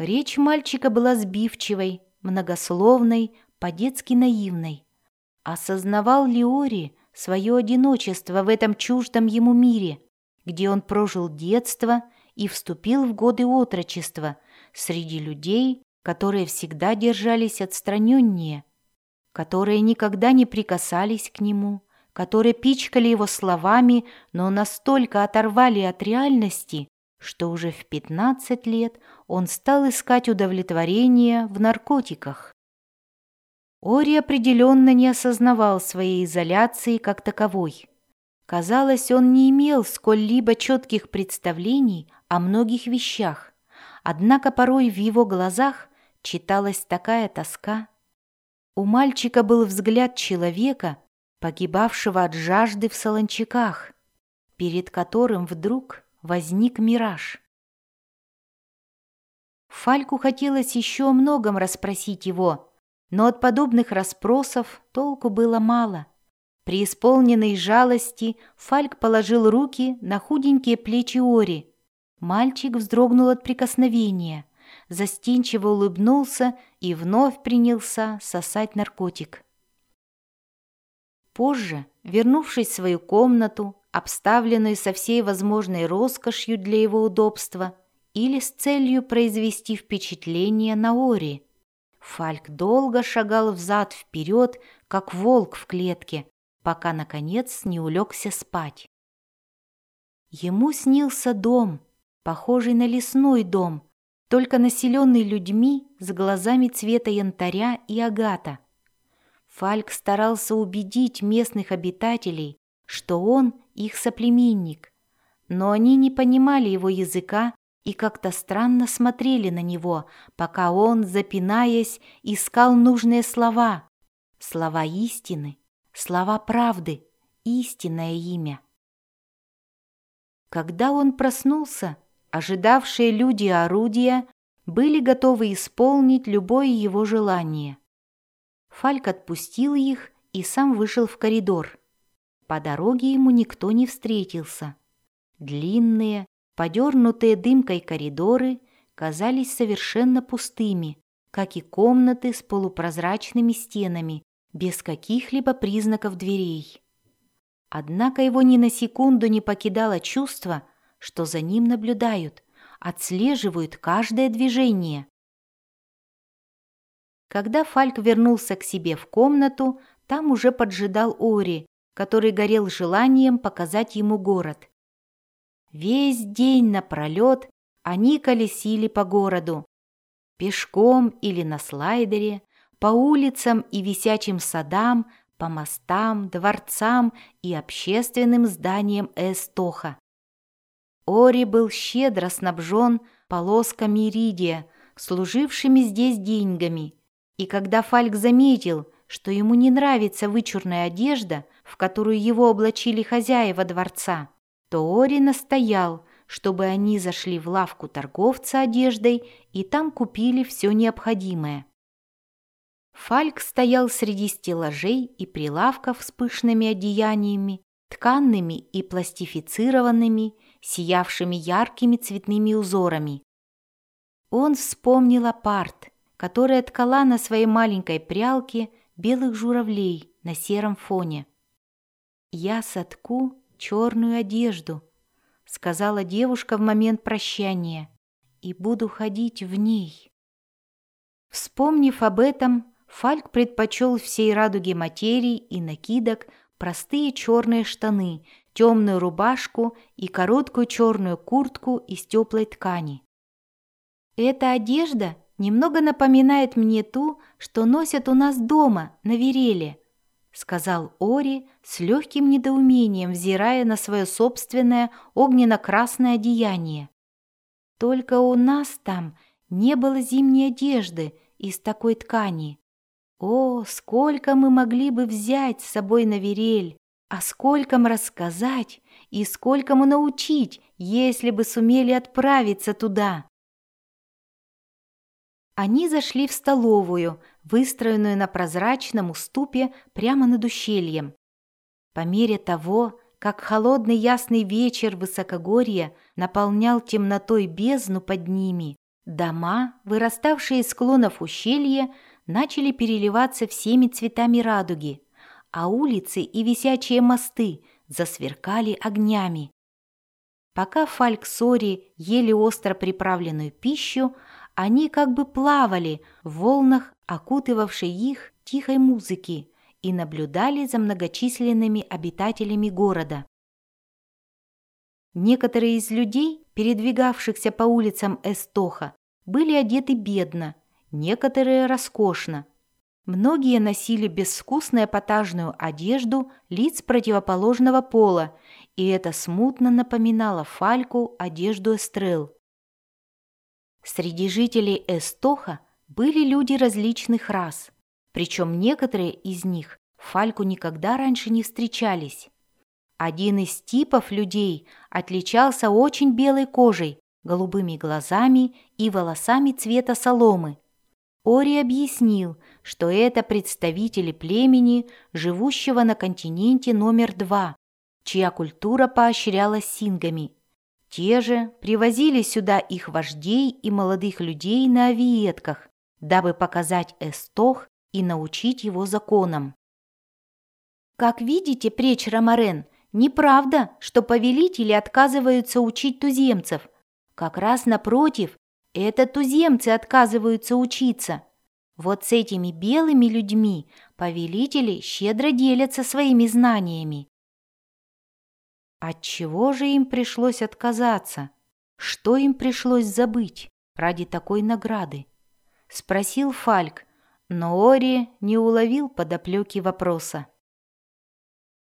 Речь мальчика была сбивчивой, многословной, по-детски наивной. Осознавал ли Ори свое одиночество в этом чуждом ему мире, где он прожил детство и вступил в годы отрочества среди людей, которые всегда держались отстраненнее, которые никогда не прикасались к нему, которые пичкали его словами, но настолько оторвали от реальности, что уже в 15 лет он стал искать удовлетворение в наркотиках. Ори определенно не осознавал своей изоляции как таковой. Казалось, он не имел сколь-либо четких представлений о многих вещах, однако порой в его глазах читалась такая тоска. У мальчика был взгляд человека, погибавшего от жажды в солончаках, перед которым вдруг возник мираж. Фальку хотелось еще о многом расспросить его, но от подобных расспросов толку было мало. При исполненной жалости Фальк положил руки на худенькие плечи Ори. Мальчик вздрогнул от прикосновения, застенчиво улыбнулся и вновь принялся сосать наркотик. Позже, вернувшись в свою комнату, обставленную со всей возможной роскошью для его удобства или с целью произвести впечатление на Ори. Фальк долго шагал взад-вперед, как волк в клетке, пока, наконец, не улегся спать. Ему снился дом, похожий на лесной дом, только населенный людьми с глазами цвета янтаря и агата. Фальк старался убедить местных обитателей, что он их соплеменник, но они не понимали его языка и как-то странно смотрели на него, пока он, запинаясь, искал нужные слова. Слова истины, слова правды, истинное имя. Когда он проснулся, ожидавшие люди орудия были готовы исполнить любое его желание. Фальк отпустил их и сам вышел в коридор. По дороге ему никто не встретился. Длинные, подернутые дымкой коридоры казались совершенно пустыми, как и комнаты с полупрозрачными стенами, без каких-либо признаков дверей. Однако его ни на секунду не покидало чувство, что за ним наблюдают, отслеживают каждое движение. Когда Фальк вернулся к себе в комнату, там уже поджидал Ори, который горел желанием показать ему город. Весь день напролет они колесили по городу. Пешком или на слайдере, по улицам и висячим садам, по мостам, дворцам и общественным зданиям Эстоха. Ори был щедро снабжен полосками иридия, служившими здесь деньгами, и когда Фальк заметил, что ему не нравится вычурная одежда, в которую его облачили хозяева дворца, то Ори настоял, чтобы они зашли в лавку торговца одеждой и там купили все необходимое. Фальк стоял среди стеллажей и прилавков с пышными одеяниями, тканными и пластифицированными, сиявшими яркими цветными узорами. Он вспомнил апарт, которая ткала на своей маленькой прялке белых журавлей на сером фоне. «Я сотку черную одежду», — сказала девушка в момент прощания, «и буду ходить в ней». Вспомнив об этом, Фальк предпочел всей радуге материи и накидок простые черные штаны, темную рубашку и короткую черную куртку из теплой ткани. Эта одежда немного напоминает мне ту, что носят у нас дома, на вереле», — сказал Ори с легким недоумением, взирая на свое собственное огненно-красное одеяние. «Только у нас там не было зимней одежды из такой ткани. О, сколько мы могли бы взять с собой на верель, а сколько мы рассказать и сколько мы научить, если бы сумели отправиться туда!» Они зашли в столовую, выстроенную на прозрачном уступе прямо над ущельем. По мере того, как холодный ясный вечер высокогорья наполнял темнотой бездну под ними, Дома, выраставшие из склонов ущелья, начали переливаться всеми цветами радуги, а улицы и висячие мосты засверкали огнями. Пока Фальк Сори ели остро приправленную пищу, они как бы плавали в волнах, окутывавшей их тихой музыки, и наблюдали за многочисленными обитателями города. Некоторые из людей, передвигавшихся по улицам Эстоха, были одеты бедно, некоторые роскошно. Многие носили безвкусную эпатажную одежду лиц противоположного пола, и это смутно напоминало Фальку одежду Эстрел. Среди жителей Эстоха были люди различных рас, причем некоторые из них Фальку никогда раньше не встречались. Один из типов людей отличался очень белой кожей, голубыми глазами и волосами цвета соломы. Ори объяснил, что это представители племени, живущего на континенте номер два, чья культура поощрялась сингами. Те же привозили сюда их вождей и молодых людей на авиетках, дабы показать Эстох и научить его законам. Как видите, преч Ромарен, неправда, что повелители отказываются учить туземцев. Как раз напротив, это туземцы отказываются учиться. Вот с этими белыми людьми повелители щедро делятся своими знаниями. От чего же им пришлось отказаться? Что им пришлось забыть ради такой награды? Спросил Фальк, но Ори не уловил подоплеки вопроса.